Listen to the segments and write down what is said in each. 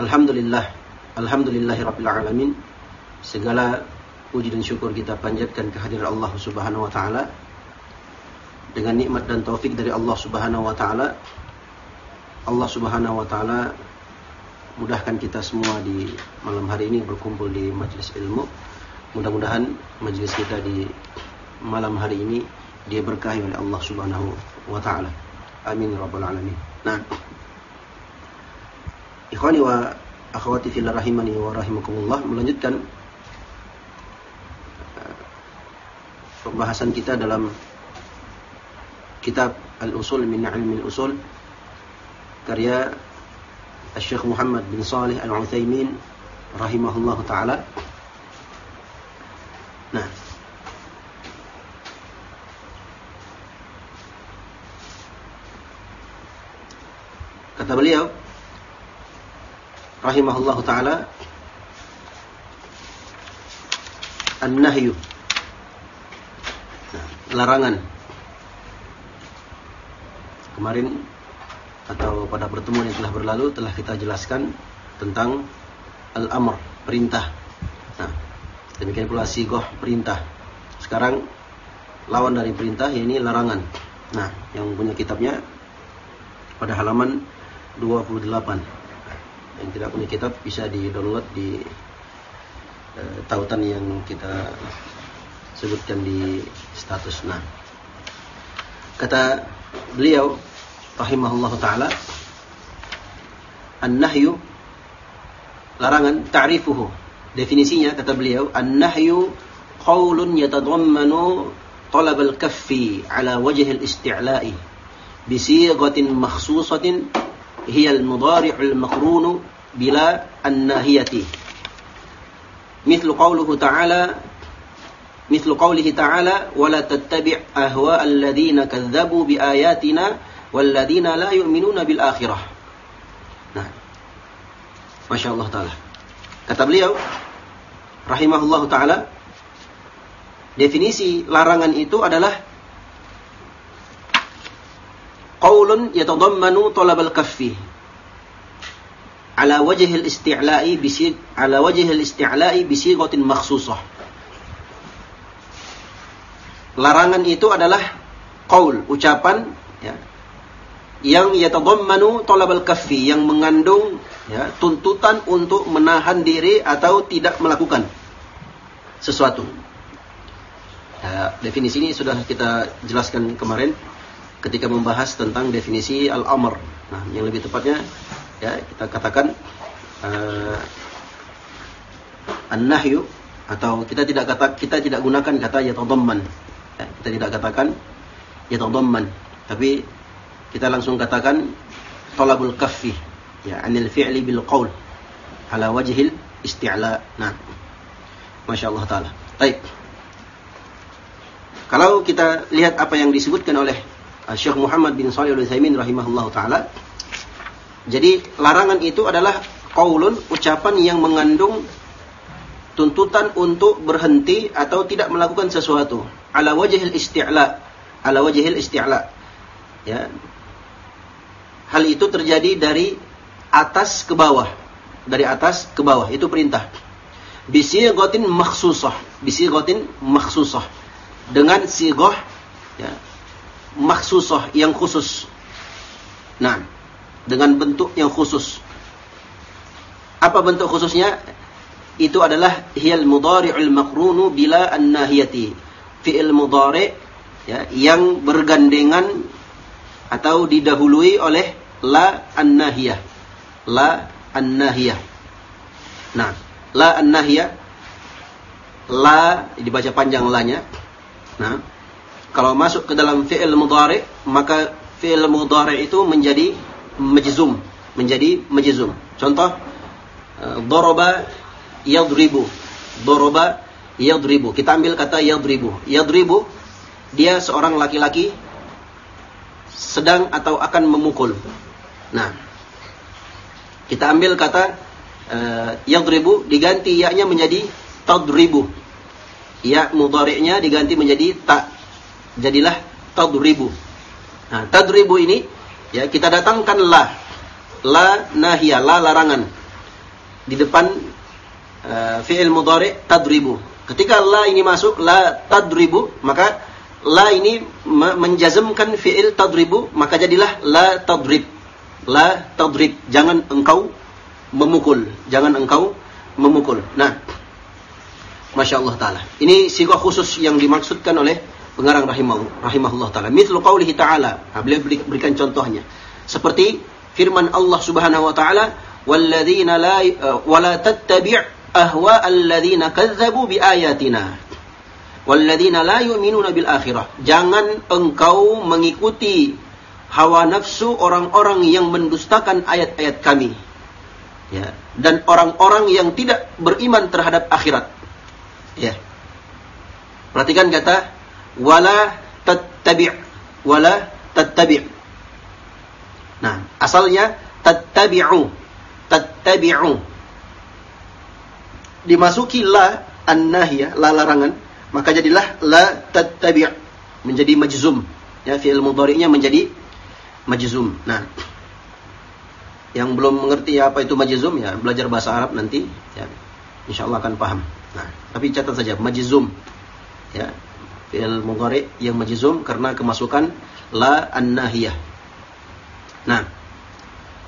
Alhamdulillah Alhamdulillahirabbil alamin. Segala puji dan syukur kita panjatkan kehadiran Allah Subhanahu wa taala. Dengan nikmat dan taufik dari Allah Subhanahu wa taala Allah Subhanahu wa taala mudahkan kita semua di malam hari ini berkumpul di majelis ilmu. Mudah-mudahan majelis kita di malam hari ini dia berkahi oleh Allah Subhanahu wa taala. Amin rabbal alamin. Nah Ikhwani wa akhwati fillah rahimani wa rahimakumullah melanjutkan uh, pembahasan kita dalam kitab Al-Usul min Ilmi Al-Usul karya Syekh Muhammad bin Salih Al-Utsaimin rahimahullah taala. Nah, kata beliau rahimahullah taala an-nahyu. Nah, larangan. Kemarin atau pada pertemuan yang telah berlalu telah kita jelaskan tentang al-amr perintah. Nah demikian pula sigoh perintah. Sekarang lawan dari perintah ini larangan. Nah yang punya kitabnya pada halaman 28 yang tidak punya kitab bisa di-download di uh, tautan yang kita sebutkan di status. Nah, kata beliau rahimahullah taala an-nahyu larangan ta'rifuhu definisinya kata beliau an-nahyu qaulun yatadammanu talab al-kaffi ala wajh al-isti'la'i bi sighatin hiya al-mudari' al-maqrun bila an-nahiyati mithlu qawluhu ta'ala mithlu qawlihi ta'ala wa la tattabi' ahwa alladhina kadzabu bi ayatina walladhina la yu'minuna bil akhirah nah Masya Allah Ta'ala kata beliau rahimahullah Ta'ala definisi larangan itu adalah qaulun yatadammanu talab al-kaffi ala wajh al-isti'la'i bisig ala wajh al-isti'la'i bisighatin makhsusah. Larangan itu adalah qaul ucapan ya yang yatadammanu talab al-kaffi yang mengandung ya tuntutan untuk menahan diri atau tidak melakukan sesuatu. Ya, definisi ini sudah kita jelaskan kemarin ketika membahas tentang definisi al-amr. Nah, yang lebih tepatnya ya kita katakan uh, an-nahyu atau kita tidak kata kita tidak gunakan kata yatadamman. Ya, kita tidak katakan yatadamman, tapi kita langsung katakan talabul kaffi ya anil fi'li bil qaul ala wajhil isti'la. Nah, Masya Allah Ta'ala. Baik. Kalau kita lihat apa yang disebutkan oleh Syekh Muhammad bin Shalih Al-Utsaimin rahimahullah taala. Jadi larangan itu adalah qaulun ucapan yang mengandung tuntutan untuk berhenti atau tidak melakukan sesuatu. Ala wajhil isti'la. Ala wajhil isti'la. Ya. Hal itu terjadi dari atas ke bawah. Dari atas ke bawah. Itu perintah. Bisighatin makhsusah. Bisighatin makhsusah. Dengan sighah ya makhsusah yang khusus nah dengan bentuk yang khusus apa bentuk khususnya? Itu adalah hiyal mudhari'ul makrunu bila an-nahiyati. Fi'il mudhari' ya, yang bergandengan atau didahului oleh la an-nahiyah. La an-nahiyah. Nah, la an-nahiyah la dibaca panjang lanya. Nah, kalau masuk ke dalam fi'il mudhari' maka fi'il mudhari' itu menjadi majzum, menjadi majzum. Contoh Doroba yadribu. Doroba yadribu. Kita ambil kata yadribu. Yadribu, dia seorang laki-laki sedang atau akan memukul. Nah, kita ambil kata uh, yadribu diganti ya-nya menjadi tadribu. Ya mudhari'nya diganti menjadi tak. Jadilah tadribu. Nah, tadribu ini ya kita datangkan la. La nahiyah, la larangan di depan uh, fi'il mudhari tadribu. Ketika la ini masuk la tadribu, maka la ini menjazmkan fi'il tadribu, maka jadilah la tadrib. La tadrib. Jangan engkau memukul. Jangan engkau memukul. Nah, Masya Allah Ta'ala. Ini sigah khusus yang dimaksudkan oleh pengarang rahimahullah, rahimahullah taala. Mithlu qaulihi ta'ala. Nah, beliau berikan contohnya. Seperti firman Allah Subhanahu wa taala, "Walladzina la eh, wala tattabi' ahwa alladzina kazzabu bi ayatina." Walladzina la yu'minuna bil akhirah. Jangan engkau mengikuti hawa nafsu orang-orang yang mendustakan ayat-ayat kami. Ya, dan orang-orang yang tidak beriman terhadap akhirat. Ya. Perhatikan kata wala tattabi' wala tattabi' nah asalnya tattabi'u tattabi'u. Dimasuki la an-nahiyah la larangan maka jadilah la tattabi' menjadi majzum. Ya fi'il mudhari'nya menjadi majzum. Nah yang belum mengerti apa itu majzum ya belajar bahasa Arab nanti ya insyaallah akan paham. Nah tapi catat saja majzum. Ya fi'il mudhari' yang majzum karena kemasukan la an-nahiyah nah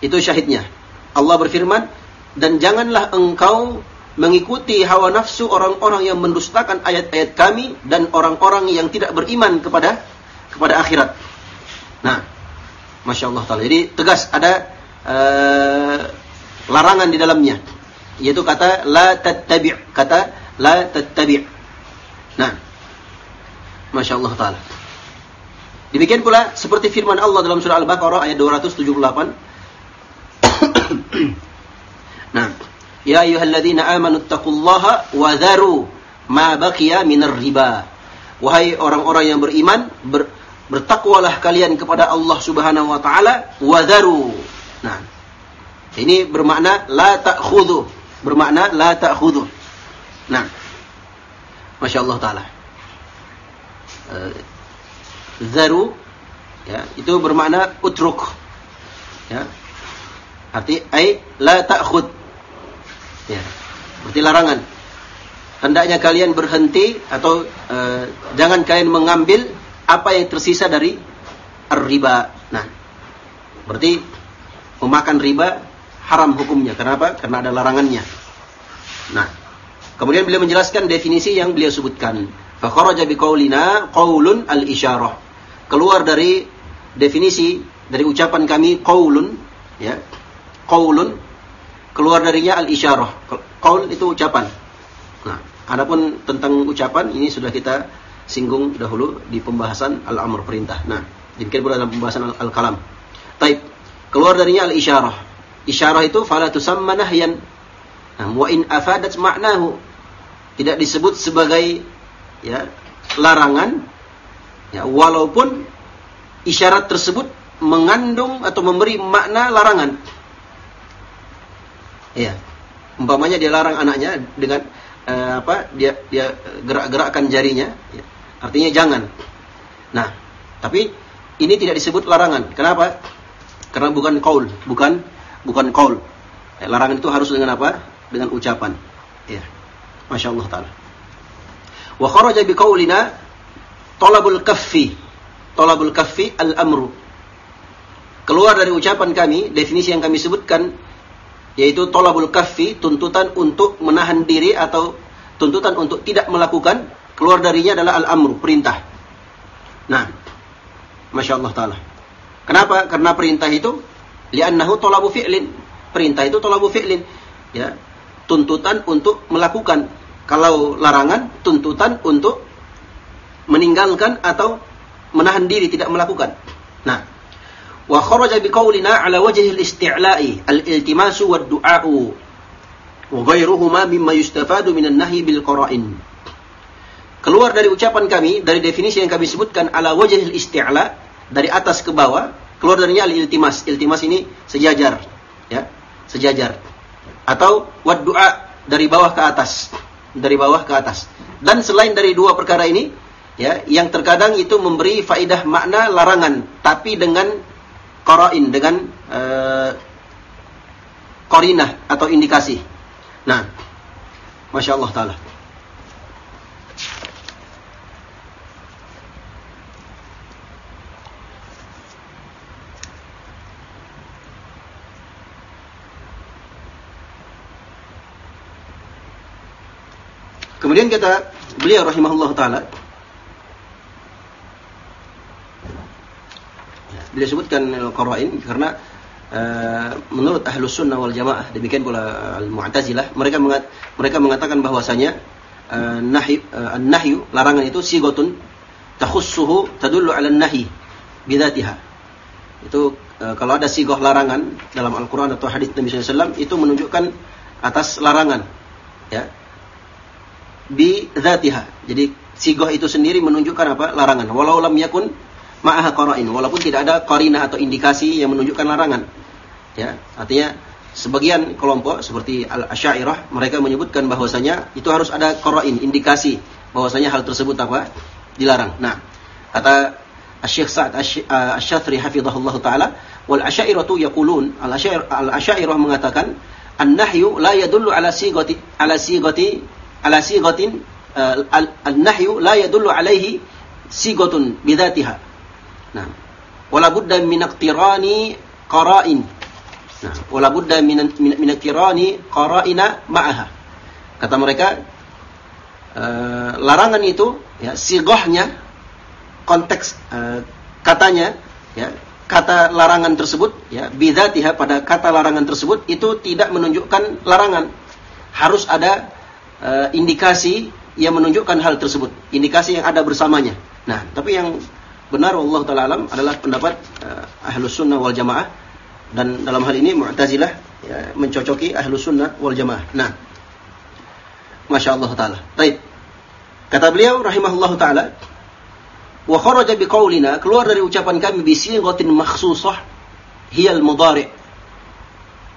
itu syahidnya Allah berfirman, dan janganlah engkau mengikuti hawa nafsu orang-orang yang mendustakan ayat-ayat kami dan orang-orang yang tidak beriman kepada kepada akhirat. Nah, masya Allah taala. Jadi tegas ada uh, larangan di dalamnya, yaitu kata la tattabi' kata la tattabi'. Nah, masya Allah taala. Demikian pula seperti firman Allah dalam surah Al-Baqarah ayat 278 nah, ya ayyuhalladzina amanu taqullaha wa dharu ma baqiya minar riba. Wahai orang-orang yang beriman, ber, bertakwalah kalian kepada Allah Subhanahu wa taala wa dharu. Nah, ini bermakna la ta'khudhu, bermakna la ta'khudhu. Nah, Masya Allah Ta'ala. Uh, zaru, ya, itu bermakna utruk. Ya, Arti ai la ta'khud. Ya. Berarti larangan. Hendaknya kalian berhenti atau uh, jangan kalian mengambil apa yang tersisa dari riba. Nah, berarti memakan riba haram hukumnya. Kenapa? Karena ada larangannya. Nah, kemudian beliau menjelaskan definisi yang beliau sebutkan. Fa kharaja biqaulina qaulun al-isyarah. Keluar dari definisi dari ucapan kami qaulun ya qaulun keluar darinya al-isyarah. Qaul itu ucapan. Nah, adapun tentang ucapan ini sudah kita singgung dahulu di pembahasan al-amr perintah. Nah, demikian pula dalam pembahasan al-kalam. Taib. Keluar darinya al-isyarah. Isyarah itu fala tusamma nahyan. Nah, wa in afadat ma'nahu. Tidak disebut sebagai ya larangan ya walaupun isyarat tersebut mengandung atau memberi makna larangan. Ya. Umpamanya dia larang anaknya dengan uh, apa? Dia dia gerak-gerakkan jarinya, ya. artinya jangan. Nah, tapi ini tidak disebut larangan. Kenapa? Karena bukan kaul, bukan bukan kaul. Eh, larangan itu harus dengan apa? Dengan ucapan. Ya. Masya Allah Ta'ala. Wa kharaja biqaulina talabul kaffi. Talabul kaffi al-amru. Keluar dari ucapan kami, definisi yang kami sebutkan yaitu talabul kaffi, tuntutan untuk menahan diri atau tuntutan untuk tidak melakukan, keluar darinya adalah al-amru, perintah. Nah, Masya Allah Ta'ala. Kenapa? Karena perintah itu li'annahu talabu fi'lin. Perintah itu talabu fi'lin. Ya. Tuntutan untuk melakukan. Kalau larangan, tuntutan untuk meninggalkan atau menahan diri tidak melakukan. Nah, wa kharaja biqaulina ala wajhi al-isti'la'i al-iltimasu wad-du'a'u wa ghairuhuma mimma yustafadu minan nahyi bil qara'in. Keluar dari ucapan kami dari definisi yang kami sebutkan ala wajhi al-isti'la dari atas ke bawah, keluar darinya al-iltimas. Iltimas ini sejajar, ya, sejajar. Atau wad-du'a dari bawah ke atas dari bawah ke atas. Dan selain dari dua perkara ini, ya, yang terkadang itu memberi faidah makna larangan, tapi dengan koroin, dengan uh, korinah atau indikasi. Nah, masya Allah taala. Kemudian kata beliau rahimahullah taala beliau sebutkan qarain karena uh, menurut ahlu sunnah wal jamaah demikian pula al mu'tazilah mereka mengat, mereka mengatakan bahwasanya uh, nahi uh, nahyu larangan itu sigotun takhussuhu tadullu ala nahi bidatiha itu uh, kalau ada sigoh larangan dalam Al-Quran atau hadis Nabi SAW itu menunjukkan atas larangan ya bi dzatiha. Jadi sigoh itu sendiri menunjukkan apa? Larangan. Walau lam yakun ma'aha qara'in. Walaupun tidak ada qarina atau indikasi yang menunjukkan larangan. Ya, artinya sebagian kelompok seperti al-Asy'ariyah mereka menyebutkan bahwasanya itu harus ada qara'in, indikasi bahwasanya hal tersebut apa? dilarang. Nah, kata Syekh Sa'ad Asy-Syathri hafizahullah taala wal asy'ariyatu yaqulun al-Asy'ariyah mengatakan an-nahyu la yadullu ala sigati ala sigati ala sigatin uh, al-nahyu la yadullu alaihi sigatun bidzatiha. Nah, wala budda min iqtirani qara'in. Nah, wala budda min min qara'ina ma'aha. Kata mereka uh, larangan itu ya sigahnya konteks uh, katanya ya kata larangan tersebut ya bidzatiha pada kata larangan tersebut itu tidak menunjukkan larangan harus ada uh, indikasi yang menunjukkan hal tersebut, indikasi yang ada bersamanya. Nah, tapi yang benar Allah taala alam adalah pendapat uh, Ahlus Sunnah wal Jamaah dan dalam hal ini Mu'tazilah ya, mencocoki Ahlus Sunnah wal Jamaah. Nah, Masya Allah taala. Baik. Kata beliau rahimahullah taala, wa kharaja biqaulina keluar dari ucapan kami bi sighatin makhsusah hiya al-mudhari'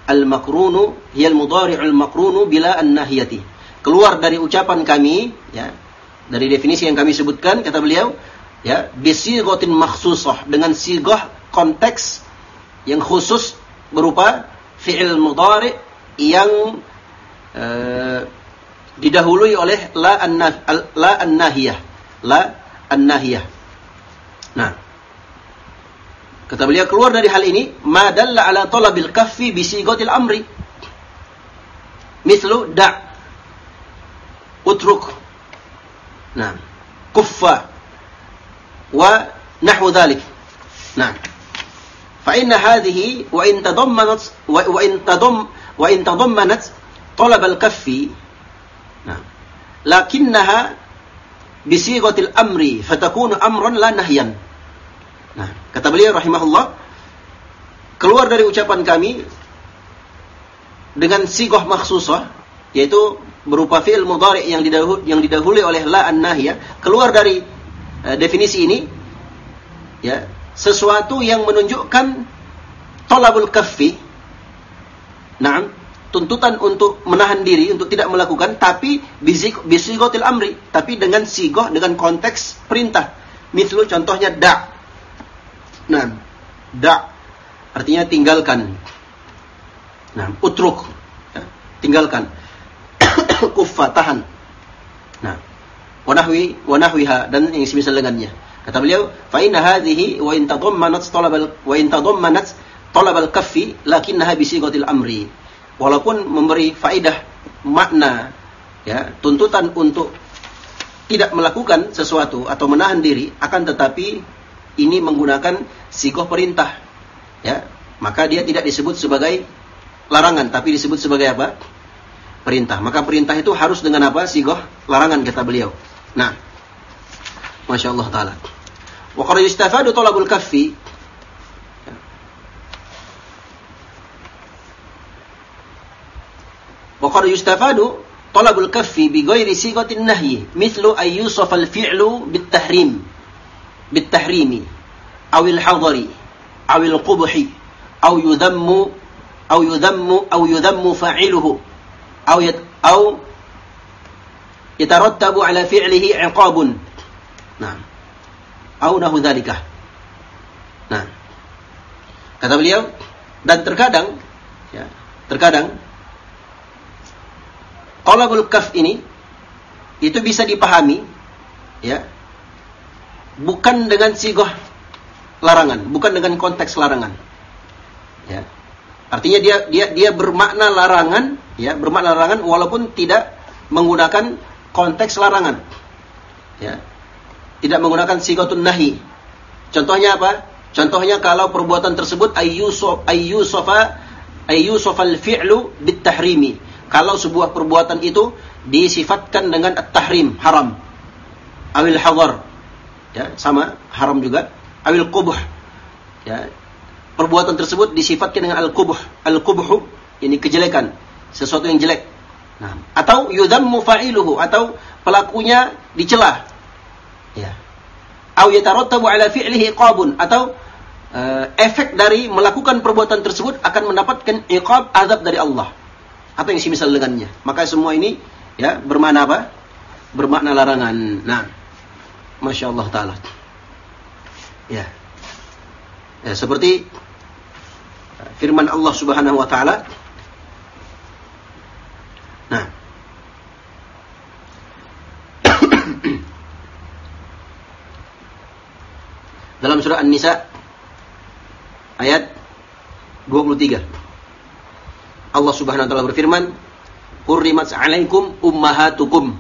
al-makrunu hiya al-mudhari' al-makrunu bila an-nahiyati keluar dari ucapan kami ya dari definisi yang kami sebutkan kata beliau ya bisighatin makhsusah dengan sigah konteks yang khusus berupa fi'il mudhari yang uh, didahului oleh la an la an-nahiyah la an-nahiyah. Nah kata beliau keluar dari hal ini madalla ala talabil kaffi bisighatil amri. Mislu da' utruk nah kuffa wa nahwu dhalik nah fa inna hadhihi wa in tadammanat wa in tadam wa in tadammanat talab al-kaffi nah lakinnaha bisighatil amri fatakunu amran la nahyan nah kata beliau rahimahullah keluar dari ucapan kami dengan sigah makhsusah yaitu berupa fi'il mudhari yang didahului, yang didahului oleh la an nahya keluar dari uh, definisi ini ya sesuatu yang menunjukkan tolabul kaffi nah tuntutan untuk menahan diri untuk tidak melakukan tapi bisigotil amri tapi dengan sigoh dengan konteks perintah. Mislu contohnya da. Nah da. Artinya tinggalkan. Nah utruk. Ya, tinggalkan kuffa tahan. Nah wanahwi wanahwiha dan yang semisal dengannya. Kata beliau fa inna hadhihi wa in tadammanat talab wa in tadammanat talab al-kaffi lakinnaha bisigotil amri. Walaupun memberi faidah makna ya tuntutan untuk tidak melakukan sesuatu atau menahan diri akan tetapi ini menggunakan sigoh perintah ya. Maka dia tidak disebut sebagai larangan tapi disebut sebagai apa perintah. Maka perintah itu harus dengan apa? Sigoh larangan kata beliau. Nah, masya Allah taala. Wakar qad yustafadu talabul kafi. Wa yustafadu tolabul kafi bi sigotin nahi, nahyi mithlu ay al fi'lu bit tahrim bit tahrimi aw al hadari aw al qubhi aw yudhammu aw yudhammu aw yudhammu fa'iluhu au yat au yatarattabu ala fi'lihi 'iqabun. Nah. Au nahu dzalika. Nah. Kata beliau dan terkadang ya, terkadang qalabul kaf ini itu bisa dipahami ya bukan dengan sigoh larangan, bukan dengan konteks larangan. Ya. Artinya dia dia dia bermakna larangan, ya, bermakna larangan walaupun tidak menggunakan konteks larangan. Ya. Tidak menggunakan sigotun nahi. Contohnya apa? Contohnya kalau perbuatan tersebut ayyusuf ayyusofa ayyusofal fi'lu bitahrimi kalau sebuah perbuatan itu disifatkan dengan at-tahrim, haram. Awil hadar. Ya, sama haram juga. Awil qubuh. Ya. Perbuatan tersebut disifatkan dengan al-qubuh. Al-qubuh ini kejelekan, sesuatu yang jelek. Nah, atau yudhammu fa'iluhu atau pelakunya dicela. Ya. Au yatarattabu ala fi'lihi iqabun atau uh, efek dari melakukan perbuatan tersebut akan mendapatkan iqab azab dari Allah atau yang semisal dengannya. Maka semua ini ya bermakna apa? Bermakna larangan. Nah, masya Allah taala. Ya. ya seperti firman Allah Subhanahu wa taala. Nah. Dalam surah An-Nisa ayat 23. Allah Subhanahu wa taala berfirman, "Hurrimat 'alaikum ummahatukum."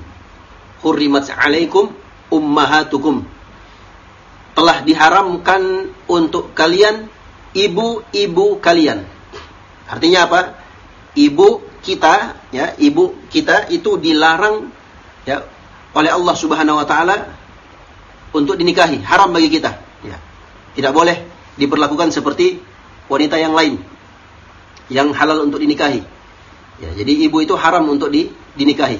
Hurrimat 'alaikum ummahatukum. Telah diharamkan untuk kalian ibu-ibu kalian. Artinya apa? Ibu kita, ya, ibu kita itu dilarang ya oleh Allah Subhanahu wa taala untuk dinikahi, haram bagi kita, ya. Tidak boleh diperlakukan seperti wanita yang lain yang halal untuk dinikahi. Ya, jadi ibu itu haram untuk di, dinikahi.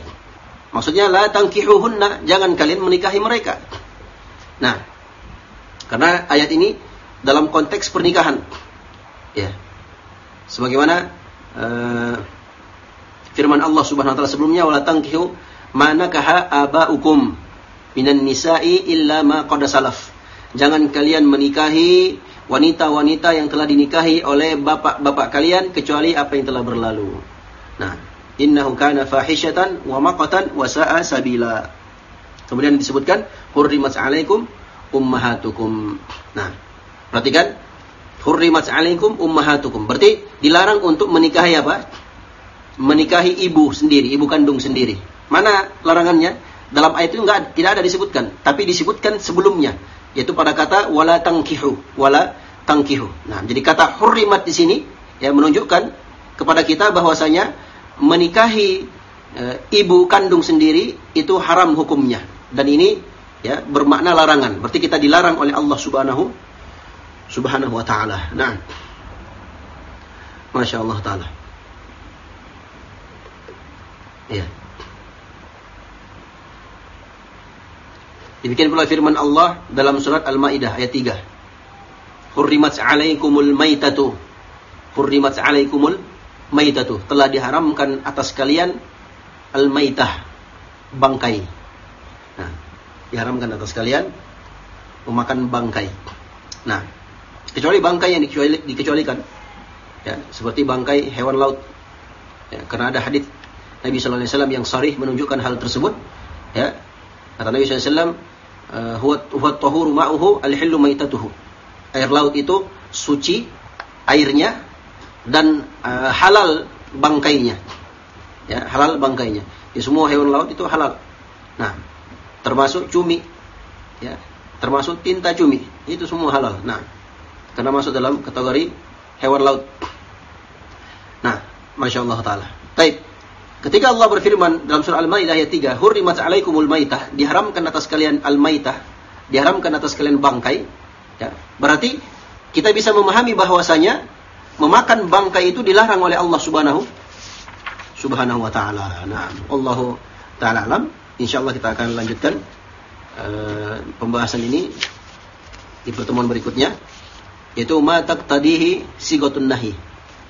Maksudnya la tangkihuhunna, jangan kalian menikahi mereka. Nah, karena ayat ini dalam konteks pernikahan. Ya. Sebagaimana uh, firman Allah Subhanahu wa taala sebelumnya wala tangkihu manakaha abaukum minan nisa'i illa ma qad salaf. Jangan kalian menikahi wanita-wanita yang telah dinikahi oleh bapak-bapak kalian kecuali apa yang telah berlalu. Nah, innahu kana fahishatan wa maqatan wa sa'a sabila. Kemudian disebutkan hurrimat 'alaikum ummahatukum. Nah, perhatikan hurrimat 'alaikum ummahatukum. Berarti dilarang untuk menikahi apa? Menikahi ibu sendiri, ibu kandung sendiri. Mana larangannya? Dalam ayat itu enggak tidak ada disebutkan, tapi disebutkan sebelumnya yaitu pada kata wala tangkihu, wala tangkihu. Nah, jadi kata hurrimat di sini ya menunjukkan kepada kita bahwasanya menikahi e, ibu kandung sendiri itu haram hukumnya dan ini ya bermakna larangan. Berarti kita dilarang oleh Allah Subhanahu Subhanahu wa taala. Nah. Masya Allah taala. Ya. Demikian pula firman Allah dalam surat Al-Maidah ayat 3. Hurrimat 'alaikumul maitatu. Hurrimat 'alaikumul maitatu telah diharamkan atas kalian al maitah bangkai nah diharamkan atas kalian memakan bangkai nah kecuali bangkai yang dikecuali, dikecualikan ya seperti bangkai hewan laut ya, karena ada hadis Nabi Shallallahu Alaihi Wasallam yang sarih menunjukkan hal tersebut ya kata Nabi Shallallahu Alaihi Wasallam eh, huwa huwa tahuru ma'uhu maitatuhu air laut itu suci airnya dan uh, halal bangkainya. Ya, halal bangkainya. Ya, semua hewan laut itu halal. Nah, termasuk cumi. Ya, termasuk tinta cumi. Itu semua halal. Nah, karena masuk dalam kategori hewan laut. Nah, Masya Allah Ta'ala. Baik. Ketika Allah berfirman dalam surah Al-Maidah ayat 3, "Hurrimat 'alaikumul maitah", diharamkan atas kalian al-maitah, diharamkan atas kalian bangkai. Ya, berarti kita bisa memahami bahwasanya memakan bangkai itu dilarang oleh Allah Subhanahu Subhanahu wa taala. Nah, Allah taala alam. Insyaallah kita akan lanjutkan uh, pembahasan ini di pertemuan berikutnya yaitu ma taqtadihi sigatun nahi.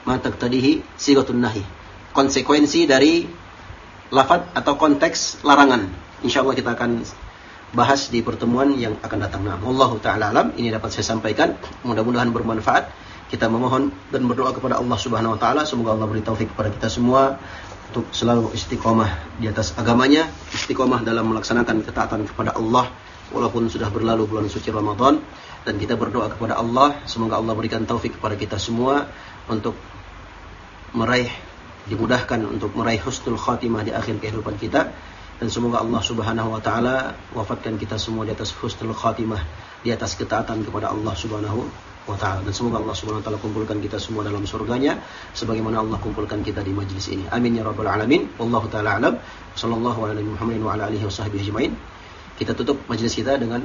Ma taqtadihi sigatun nahi. Konsekuensi dari lafaz atau konteks larangan. Insyaallah kita akan bahas di pertemuan yang akan datang. Nah, Allah taala alam ini dapat saya sampaikan. Mudah-mudahan bermanfaat kita memohon dan berdoa kepada Allah Subhanahu wa taala semoga Allah beri taufik kepada kita semua untuk selalu istiqomah di atas agamanya, istiqomah dalam melaksanakan ketaatan kepada Allah walaupun sudah berlalu bulan suci Ramadan dan kita berdoa kepada Allah semoga Allah berikan taufik kepada kita semua untuk meraih dimudahkan untuk meraih husnul khatimah di akhir kehidupan kita dan semoga Allah Subhanahu wa taala wafatkan kita semua di atas husnul khatimah di atas ketaatan kepada Allah Subhanahu wa taala dan semoga Allah Subhanahu wa taala kumpulkan kita semua dalam surganya sebagaimana Allah kumpulkan kita di majlis ini. Amin ya rabbal alamin. Wallahu taala alam. Sallallahu alaihi Muhammadin wa ala alihi washabbihi ajmain. Kita tutup majlis kita dengan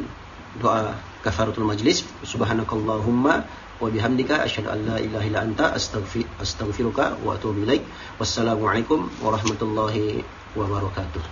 doa kafaratul majlis. Subhanakallahumma wa bihamdika asyhadu an la ilaha illa anta astaghfir astaghfiruka wa atubu ilaik. Wassalamualaikum warahmatullahi wabarakatuh.